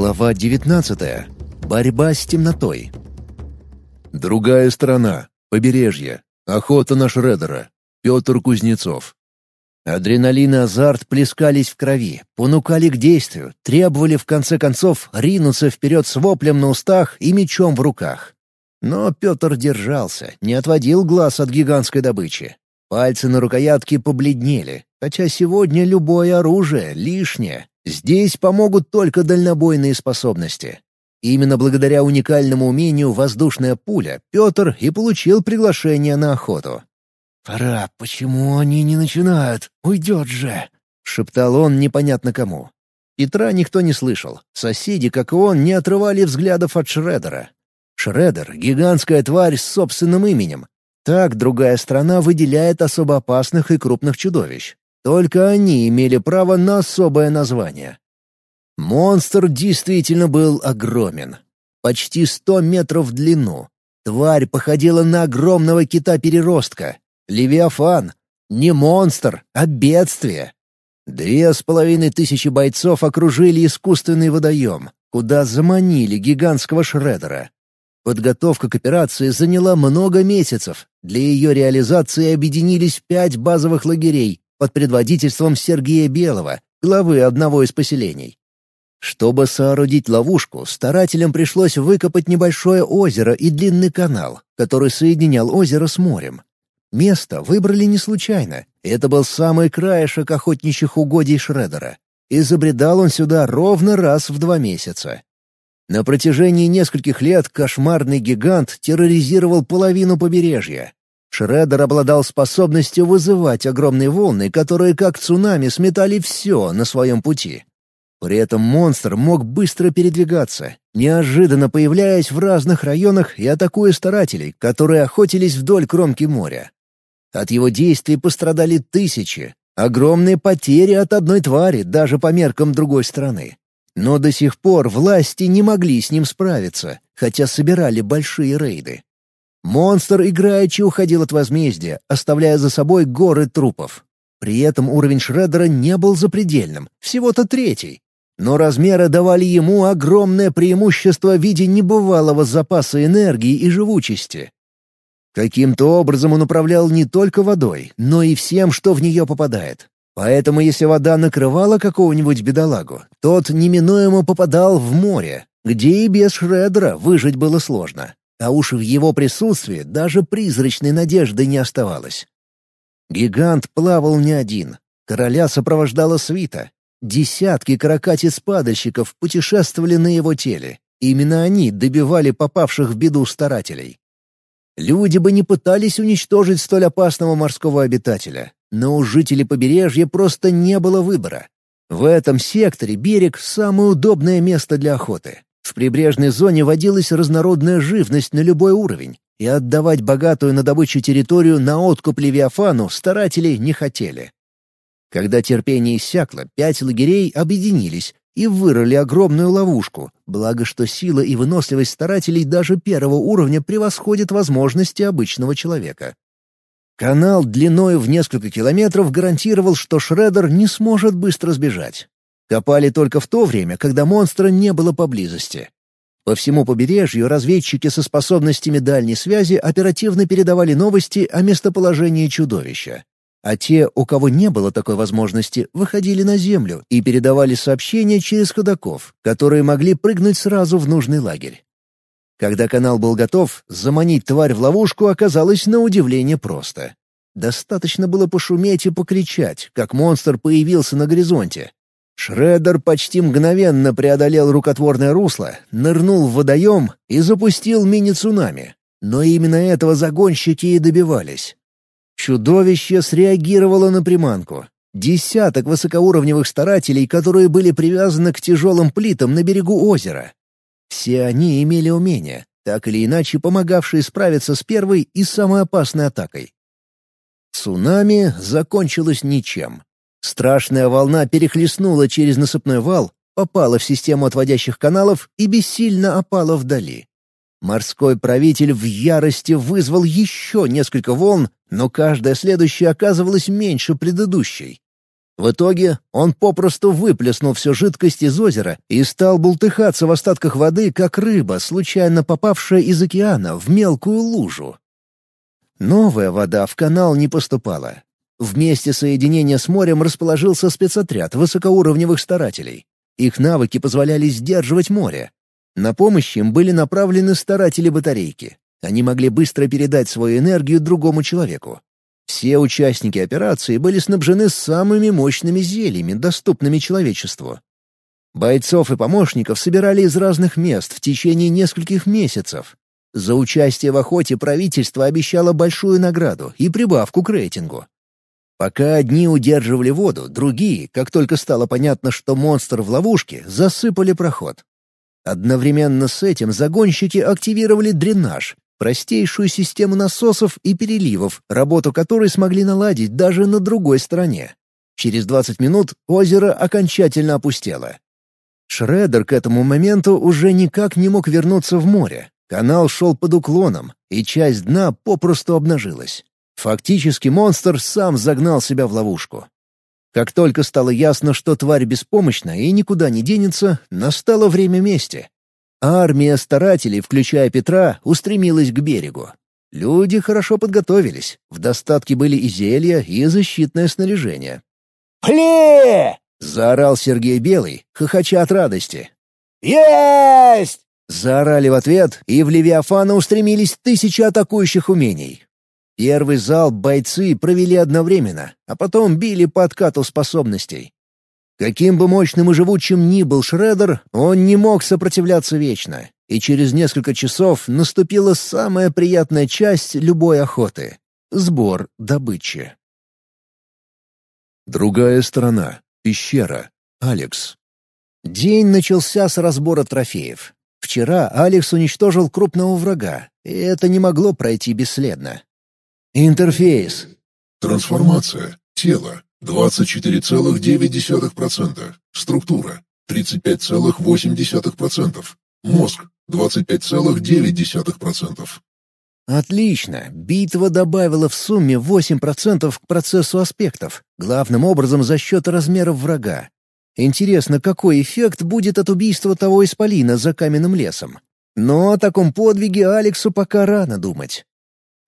Глава 19. Борьба с темнотой. Другая сторона. Побережье. Охота на Шредера. Петр Кузнецов. Адреналин и азарт плескались в крови, понукали к действию, требовали в конце концов ринуться вперед с воплем на устах и мечом в руках. Но Петр держался, не отводил глаз от гигантской добычи. Пальцы на рукоятке побледнели, хотя сегодня любое оружие лишнее. Здесь помогут только дальнобойные способности. Именно благодаря уникальному умению «воздушная пуля» Петр и получил приглашение на охоту. «Пора, почему они не начинают? Уйдет же!» — шептал он непонятно кому. Петра никто не слышал. Соседи, как и он, не отрывали взглядов от Шредера. Шредер — гигантская тварь с собственным именем. Так другая страна выделяет особо опасных и крупных чудовищ. Только они имели право на особое название. Монстр действительно был огромен. Почти сто метров в длину. Тварь походила на огромного кита-переростка. Левиафан. Не монстр, а бедствие. Две с половиной тысячи бойцов окружили искусственный водоем, куда заманили гигантского шредера. Подготовка к операции заняла много месяцев. Для ее реализации объединились пять базовых лагерей под предводительством Сергея Белого, главы одного из поселений. Чтобы соорудить ловушку, старателям пришлось выкопать небольшое озеро и длинный канал, который соединял озеро с морем. Место выбрали не случайно. Это был самый краешек охотничьих угодий Шредера. И забредал он сюда ровно раз в два месяца. На протяжении нескольких лет кошмарный гигант терроризировал половину побережья. Шредер обладал способностью вызывать огромные волны, которые как цунами сметали все на своем пути. При этом монстр мог быстро передвигаться, неожиданно появляясь в разных районах и атакуя старателей, которые охотились вдоль кромки моря. От его действий пострадали тысячи. Огромные потери от одной твари, даже по меркам другой страны. Но до сих пор власти не могли с ним справиться, хотя собирали большие рейды. Монстр играючи уходил от возмездия, оставляя за собой горы трупов. При этом уровень Шреддера не был запредельным, всего-то третий. Но размеры давали ему огромное преимущество в виде небывалого запаса энергии и живучести. Каким-то образом он управлял не только водой, но и всем, что в нее попадает. Поэтому если вода накрывала какого-нибудь бедолагу, тот неминуемо попадал в море, где и без Шреддера выжить было сложно. А уж в его присутствии даже призрачной надежды не оставалось. Гигант плавал не один. Короля сопровождала свита. Десятки каракатиц-падальщиков путешествовали на его теле. Именно они добивали попавших в беду старателей. Люди бы не пытались уничтожить столь опасного морского обитателя, но у жителей побережья просто не было выбора. В этом секторе берег — самое удобное место для охоты. В прибрежной зоне водилась разнородная живность на любой уровень, и отдавать богатую на добычу территорию на откуп Левиафану старатели не хотели. Когда терпение иссякло, пять лагерей объединились и вырыли огромную ловушку, благо что сила и выносливость старателей даже первого уровня превосходят возможности обычного человека. Канал длиной в несколько километров гарантировал, что Шредер не сможет быстро сбежать. Копали только в то время, когда монстра не было поблизости. По всему побережью разведчики со способностями дальней связи оперативно передавали новости о местоположении чудовища. А те, у кого не было такой возможности, выходили на землю и передавали сообщения через ходоков, которые могли прыгнуть сразу в нужный лагерь. Когда канал был готов, заманить тварь в ловушку оказалось на удивление просто. Достаточно было пошуметь и покричать, как монстр появился на горизонте. Шреддер почти мгновенно преодолел рукотворное русло, нырнул в водоем и запустил мини-цунами. Но именно этого загонщики и добивались. Чудовище среагировало на приманку. Десяток высокоуровневых старателей, которые были привязаны к тяжелым плитам на берегу озера. Все они имели умения, так или иначе помогавшие справиться с первой и самой опасной атакой. Цунами закончилось ничем. Страшная волна перехлестнула через насыпной вал, попала в систему отводящих каналов и бессильно опала вдали. Морской правитель в ярости вызвал еще несколько волн, но каждая следующая оказывалась меньше предыдущей. В итоге он попросту выплеснул всю жидкость из озера и стал бултыхаться в остатках воды, как рыба, случайно попавшая из океана в мелкую лужу. Новая вода в канал не поступала. В месте соединения с морем расположился спецотряд высокоуровневых старателей. Их навыки позволяли сдерживать море. На помощь им были направлены старатели батарейки. Они могли быстро передать свою энергию другому человеку. Все участники операции были снабжены самыми мощными зельями, доступными человечеству. Бойцов и помощников собирали из разных мест в течение нескольких месяцев. За участие в охоте правительство обещало большую награду и прибавку к рейтингу. Пока одни удерживали воду, другие, как только стало понятно, что монстр в ловушке, засыпали проход. Одновременно с этим загонщики активировали дренаж, простейшую систему насосов и переливов, работу которой смогли наладить даже на другой стороне. Через 20 минут озеро окончательно опустело. Шредер к этому моменту уже никак не мог вернуться в море. Канал шел под уклоном, и часть дна попросту обнажилась. Фактически монстр сам загнал себя в ловушку. Как только стало ясно, что тварь беспомощна и никуда не денется, настало время мести. Армия старателей, включая Петра, устремилась к берегу. Люди хорошо подготовились, в достатке были и зелья, и защитное снаряжение. «Пле!» — заорал Сергей Белый, хохоча от радости. «Есть!» — заорали в ответ, и в Левиафана устремились тысячи атакующих умений. Первый залп бойцы провели одновременно, а потом били по откату способностей. Каким бы мощным и живучим ни был Шредер, он не мог сопротивляться вечно, и через несколько часов наступила самая приятная часть любой охоты — сбор добычи. Другая сторона. Пещера. Алекс. День начался с разбора трофеев. Вчера Алекс уничтожил крупного врага, и это не могло пройти бесследно. Интерфейс. Трансформация. Тело. 24,9%. Структура. 35,8%. Мозг. 25,9%. Отлично. Битва добавила в сумме 8% к процессу аспектов, главным образом за счет размеров врага. Интересно, какой эффект будет от убийства того исполина за каменным лесом. Но о таком подвиге Алексу пока рано думать.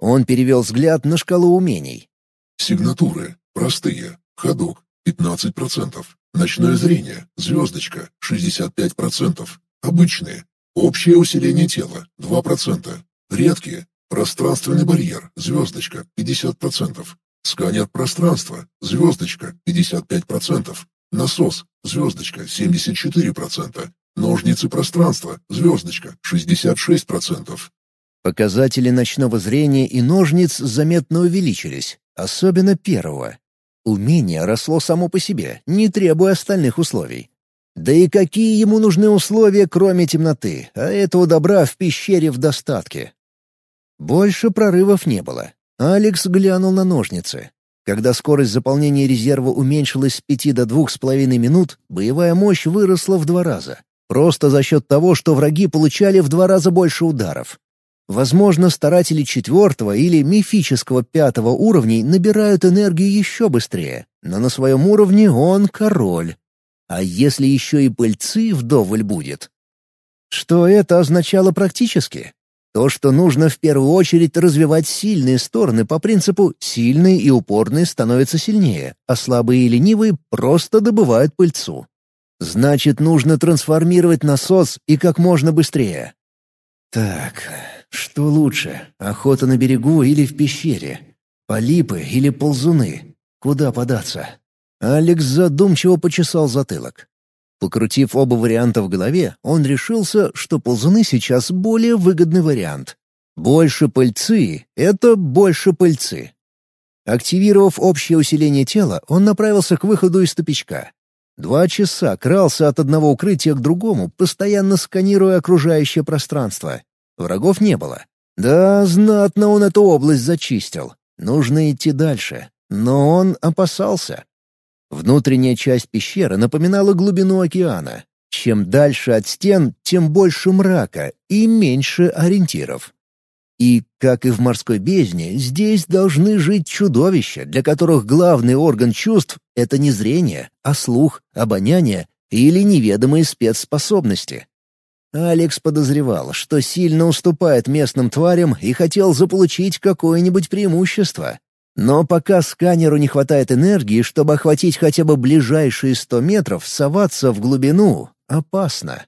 Он перевел взгляд на шкалу умений. Сигнатуры. Простые. Ходок. 15%. Ночное зрение. Звездочка. 65%. Обычные. Общее усиление тела. 2%. Редкие. Пространственный барьер. Звездочка. 50%. Сканер пространства. Звездочка. 55%. Насос. Звездочка. 74%. Ножницы пространства. Звездочка. 66%. Показатели ночного зрения и ножниц заметно увеличились, особенно первого. Умение росло само по себе, не требуя остальных условий. Да и какие ему нужны условия, кроме темноты, а этого добра в пещере в достатке? Больше прорывов не было. Алекс глянул на ножницы. Когда скорость заполнения резерва уменьшилась с пяти до двух с половиной минут, боевая мощь выросла в два раза. Просто за счет того, что враги получали в два раза больше ударов. Возможно, старатели четвертого или мифического пятого уровней набирают энергию еще быстрее, но на своем уровне он король. А если еще и пыльцы вдоволь будет? Что это означало практически? То, что нужно в первую очередь развивать сильные стороны по принципу «сильные и упорные становятся сильнее, а слабые и ленивые просто добывают пыльцу». Значит, нужно трансформировать насос и как можно быстрее. Так, что лучше, охота на берегу или в пещере? Полипы или ползуны? Куда податься? Алекс задумчиво почесал затылок. Покрутив оба варианта в голове, он решился, что ползуны сейчас более выгодный вариант. Больше пыльцы — это больше пыльцы. Активировав общее усиление тела, он направился к выходу из тупичка. Два часа крался от одного укрытия к другому, постоянно сканируя окружающее пространство. Врагов не было. Да, знатно он эту область зачистил. Нужно идти дальше. Но он опасался. Внутренняя часть пещеры напоминала глубину океана. Чем дальше от стен, тем больше мрака и меньше ориентиров. И, как и в морской бездне, здесь должны жить чудовища, для которых главный орган чувств — это не зрение, а слух, обоняние или неведомые спецспособности. Алекс подозревал, что сильно уступает местным тварям и хотел заполучить какое-нибудь преимущество. Но пока сканеру не хватает энергии, чтобы охватить хотя бы ближайшие сто метров, соваться в глубину опасно.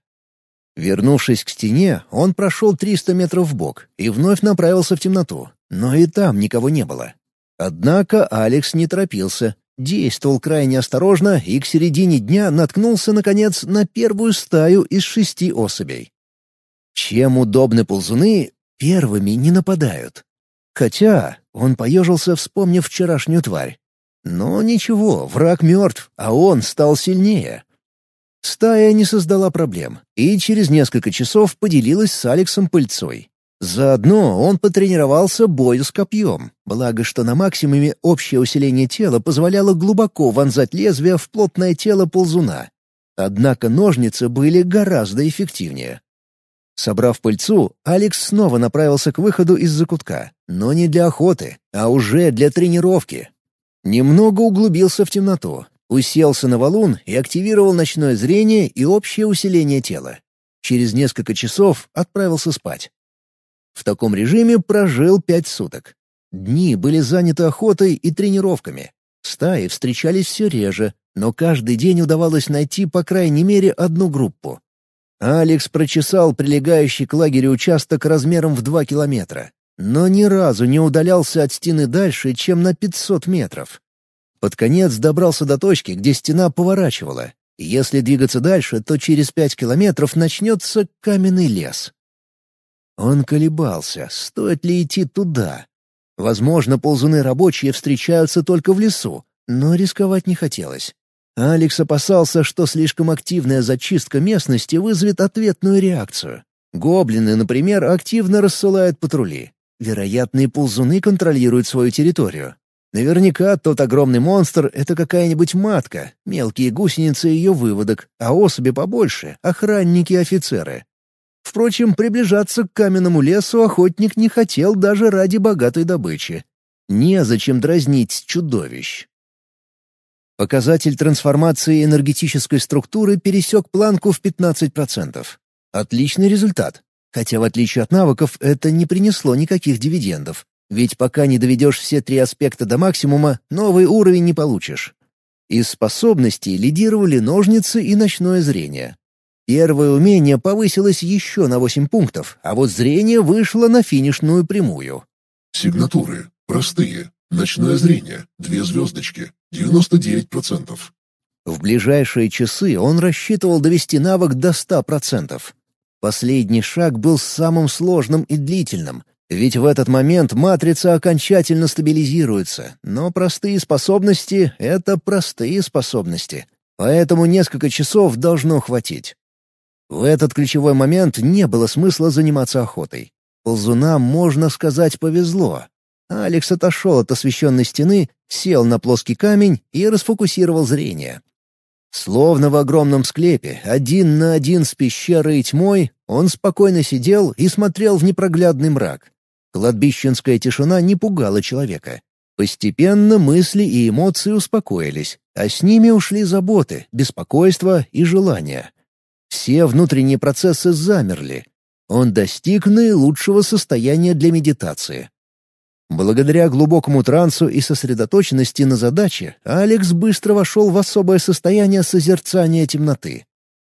Вернувшись к стене, он прошел 300 метров в бок и вновь направился в темноту, но и там никого не было. Однако Алекс не торопился, действовал крайне осторожно и к середине дня наткнулся, наконец, на первую стаю из шести особей. Чем удобны ползуны, первыми не нападают. Хотя он поежился, вспомнив вчерашнюю тварь. Но ничего, враг мертв, а он стал сильнее. Стая не создала проблем, и через несколько часов поделилась с Алексом пыльцой. Заодно он потренировался бою с копьем, благо что на максимуме общее усиление тела позволяло глубоко вонзать лезвие в плотное тело ползуна. Однако ножницы были гораздо эффективнее. Собрав пыльцу, Алекс снова направился к выходу из закутка, но не для охоты, а уже для тренировки. Немного углубился в темноту, уселся на валун и активировал ночное зрение и общее усиление тела. Через несколько часов отправился спать. В таком режиме прожил пять суток. Дни были заняты охотой и тренировками. Стаи встречались все реже, но каждый день удавалось найти по крайней мере одну группу. Алекс прочесал прилегающий к лагерю участок размером в два километра, но ни разу не удалялся от стены дальше, чем на 500 метров. Под конец добрался до точки, где стена поворачивала. Если двигаться дальше, то через пять километров начнется каменный лес. Он колебался, стоит ли идти туда. Возможно, ползуны рабочие встречаются только в лесу, но рисковать не хотелось. Алекс опасался, что слишком активная зачистка местности вызовет ответную реакцию. Гоблины, например, активно рассылают патрули. Вероятные ползуны контролируют свою территорию. Наверняка тот огромный монстр — это какая-нибудь матка, мелкие гусеницы ее выводок, а особи побольше — охранники и офицеры. Впрочем, приближаться к каменному лесу охотник не хотел даже ради богатой добычи. Незачем дразнить чудовищ. Показатель трансформации энергетической структуры пересек планку в 15%. Отличный результат. Хотя, в отличие от навыков, это не принесло никаких дивидендов. Ведь пока не доведешь все три аспекта до максимума, новый уровень не получишь. Из способностей лидировали ножницы и ночное зрение. Первое умение повысилось еще на 8 пунктов, а вот зрение вышло на финишную прямую. Сигнатуры. Простые. Ночное зрение. Две звездочки. 99%. В ближайшие часы он рассчитывал довести навык до 100%. Последний шаг был самым сложным и длительным, ведь в этот момент матрица окончательно стабилизируется, но простые способности — это простые способности, поэтому несколько часов должно хватить. В этот ключевой момент не было смысла заниматься охотой. Ползунам, можно сказать, повезло. Алекс отошел от освещенной стены, сел на плоский камень и расфокусировал зрение. Словно в огромном склепе, один на один с пещерой и тьмой, он спокойно сидел и смотрел в непроглядный мрак. Кладбищенская тишина не пугала человека. Постепенно мысли и эмоции успокоились, а с ними ушли заботы, беспокойство и желания. Все внутренние процессы замерли. Он достиг наилучшего состояния для медитации. Благодаря глубокому трансу и сосредоточенности на задаче, Алекс быстро вошел в особое состояние созерцания темноты.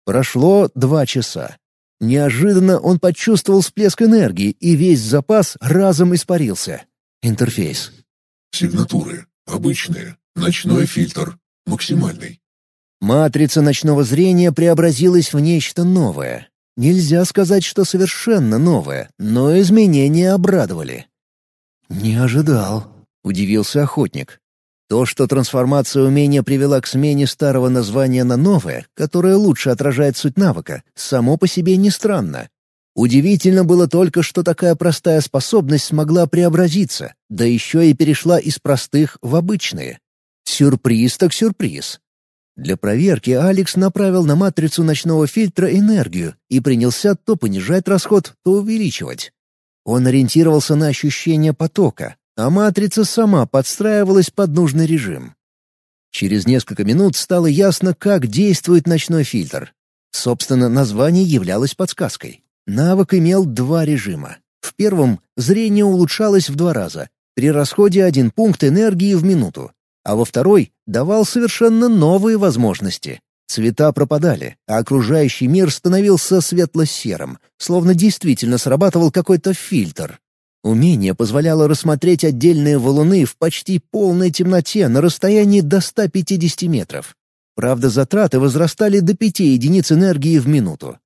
Прошло два часа. Неожиданно он почувствовал всплеск энергии, и весь запас разом испарился. Интерфейс. Сигнатуры. Обычные. Ночной фильтр. Максимальный. Матрица ночного зрения преобразилась в нечто новое. Нельзя сказать, что совершенно новое, но изменения обрадовали. «Не ожидал», — удивился охотник. То, что трансформация умения привела к смене старого названия на новое, которое лучше отражает суть навыка, само по себе не странно. Удивительно было только, что такая простая способность смогла преобразиться, да еще и перешла из простых в обычные. Сюрприз так сюрприз. Для проверки Алекс направил на матрицу ночного фильтра энергию и принялся то понижать расход, то увеличивать. Он ориентировался на ощущение потока, а матрица сама подстраивалась под нужный режим. Через несколько минут стало ясно, как действует ночной фильтр. Собственно, название являлось подсказкой. Навык имел два режима. В первом зрение улучшалось в два раза, при расходе один пункт энергии в минуту, а во второй давал совершенно новые возможности. Цвета пропадали, а окружающий мир становился светло-серым, словно действительно срабатывал какой-то фильтр. Умение позволяло рассмотреть отдельные валуны в почти полной темноте на расстоянии до 150 метров. Правда, затраты возрастали до 5 единиц энергии в минуту.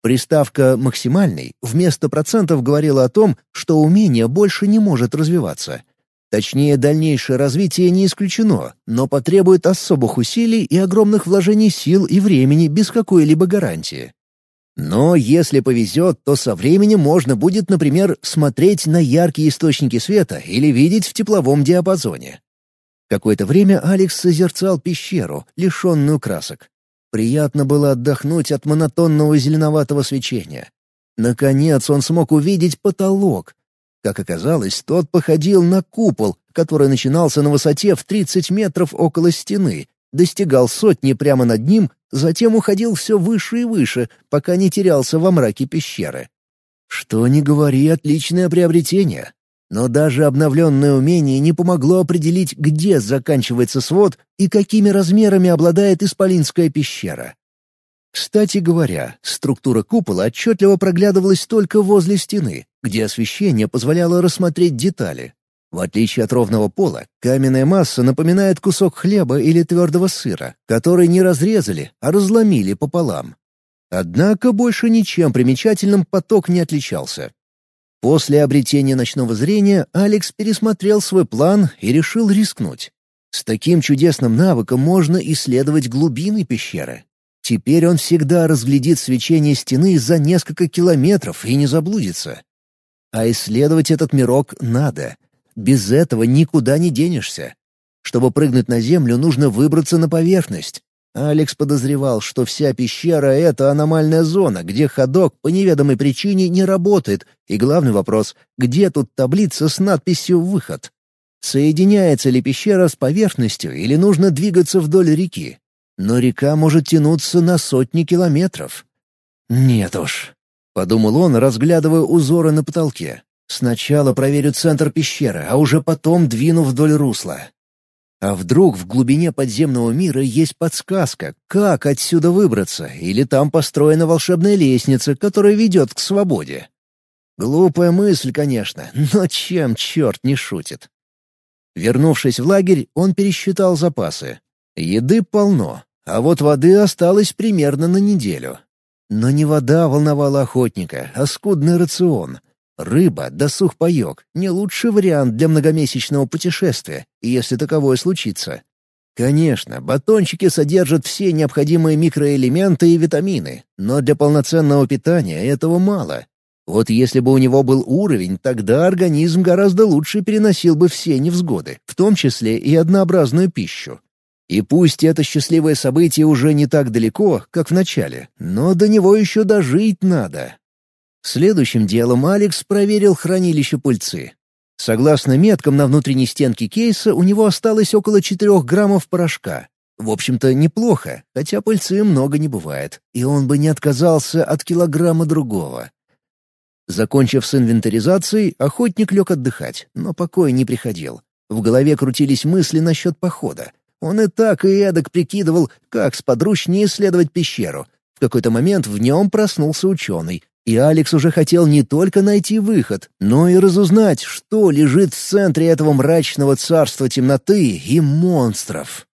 Приставка «максимальный» вместо процентов говорила о том, что умение больше не может развиваться. Точнее, дальнейшее развитие не исключено, но потребует особых усилий и огромных вложений сил и времени без какой-либо гарантии. Но если повезет, то со временем можно будет, например, смотреть на яркие источники света или видеть в тепловом диапазоне. Какое-то время Алекс созерцал пещеру, лишенную красок. Приятно было отдохнуть от монотонного зеленоватого свечения. Наконец он смог увидеть потолок. Как оказалось, тот походил на купол, который начинался на высоте в 30 метров около стены, достигал сотни прямо над ним затем уходил все выше и выше, пока не терялся во мраке пещеры. Что ни говори, отличное приобретение. Но даже обновленное умение не помогло определить, где заканчивается свод и какими размерами обладает Исполинская пещера. Кстати говоря, структура купола отчетливо проглядывалась только возле стены, где освещение позволяло рассмотреть детали, в отличие от ровного пола, каменная масса напоминает кусок хлеба или твердого сыра, который не разрезали, а разломили пополам. Однако больше ничем примечательным поток не отличался. После обретения ночного зрения Алекс пересмотрел свой план и решил рискнуть. С таким чудесным навыком можно исследовать глубины пещеры. Теперь он всегда разглядит свечение стены за несколько километров и не заблудится. А исследовать этот мирок надо — без этого никуда не денешься. Чтобы прыгнуть на землю, нужно выбраться на поверхность. Алекс подозревал, что вся пещера — это аномальная зона, где ходок по неведомой причине не работает, и главный вопрос — где тут таблица с надписью «Выход»? Соединяется ли пещера с поверхностью или нужно двигаться вдоль реки? Но река может тянуться на сотни километров. «Нет уж», — подумал он, разглядывая узоры на потолке. Сначала проверю центр пещеры, а уже потом двину вдоль русла. А вдруг в глубине подземного мира есть подсказка, как отсюда выбраться, или там построена волшебная лестница, которая ведет к свободе? Глупая мысль, конечно, но чем черт не шутит? Вернувшись в лагерь, он пересчитал запасы. Еды полно, а вот воды осталось примерно на неделю. Но не вода волновала охотника, а скудный рацион. Рыба да сухпайок — не лучший вариант для многомесячного путешествия, если таковое случится. Конечно, батончики содержат все необходимые микроэлементы и витамины, но для полноценного питания этого мало. Вот если бы у него был уровень, тогда организм гораздо лучше переносил бы все невзгоды, в том числе и однообразную пищу. И пусть это счастливое событие уже не так далеко, как в начале, но до него еще дожить надо. Следующим делом Алекс проверил хранилище пыльцы. Согласно меткам на внутренней стенке кейса, у него осталось около 4 граммов порошка. В общем-то, неплохо, хотя пыльцы много не бывает, и он бы не отказался от килограмма другого. Закончив с инвентаризацией, охотник лег отдыхать, но покоя не приходил. В голове крутились мысли насчет похода. Он и так и эдак прикидывал, как сподручнее исследовать пещеру. В какой-то момент в нем проснулся ученый, и Алекс уже хотел не только найти выход, но и разузнать, что лежит в центре этого мрачного царства темноты и монстров.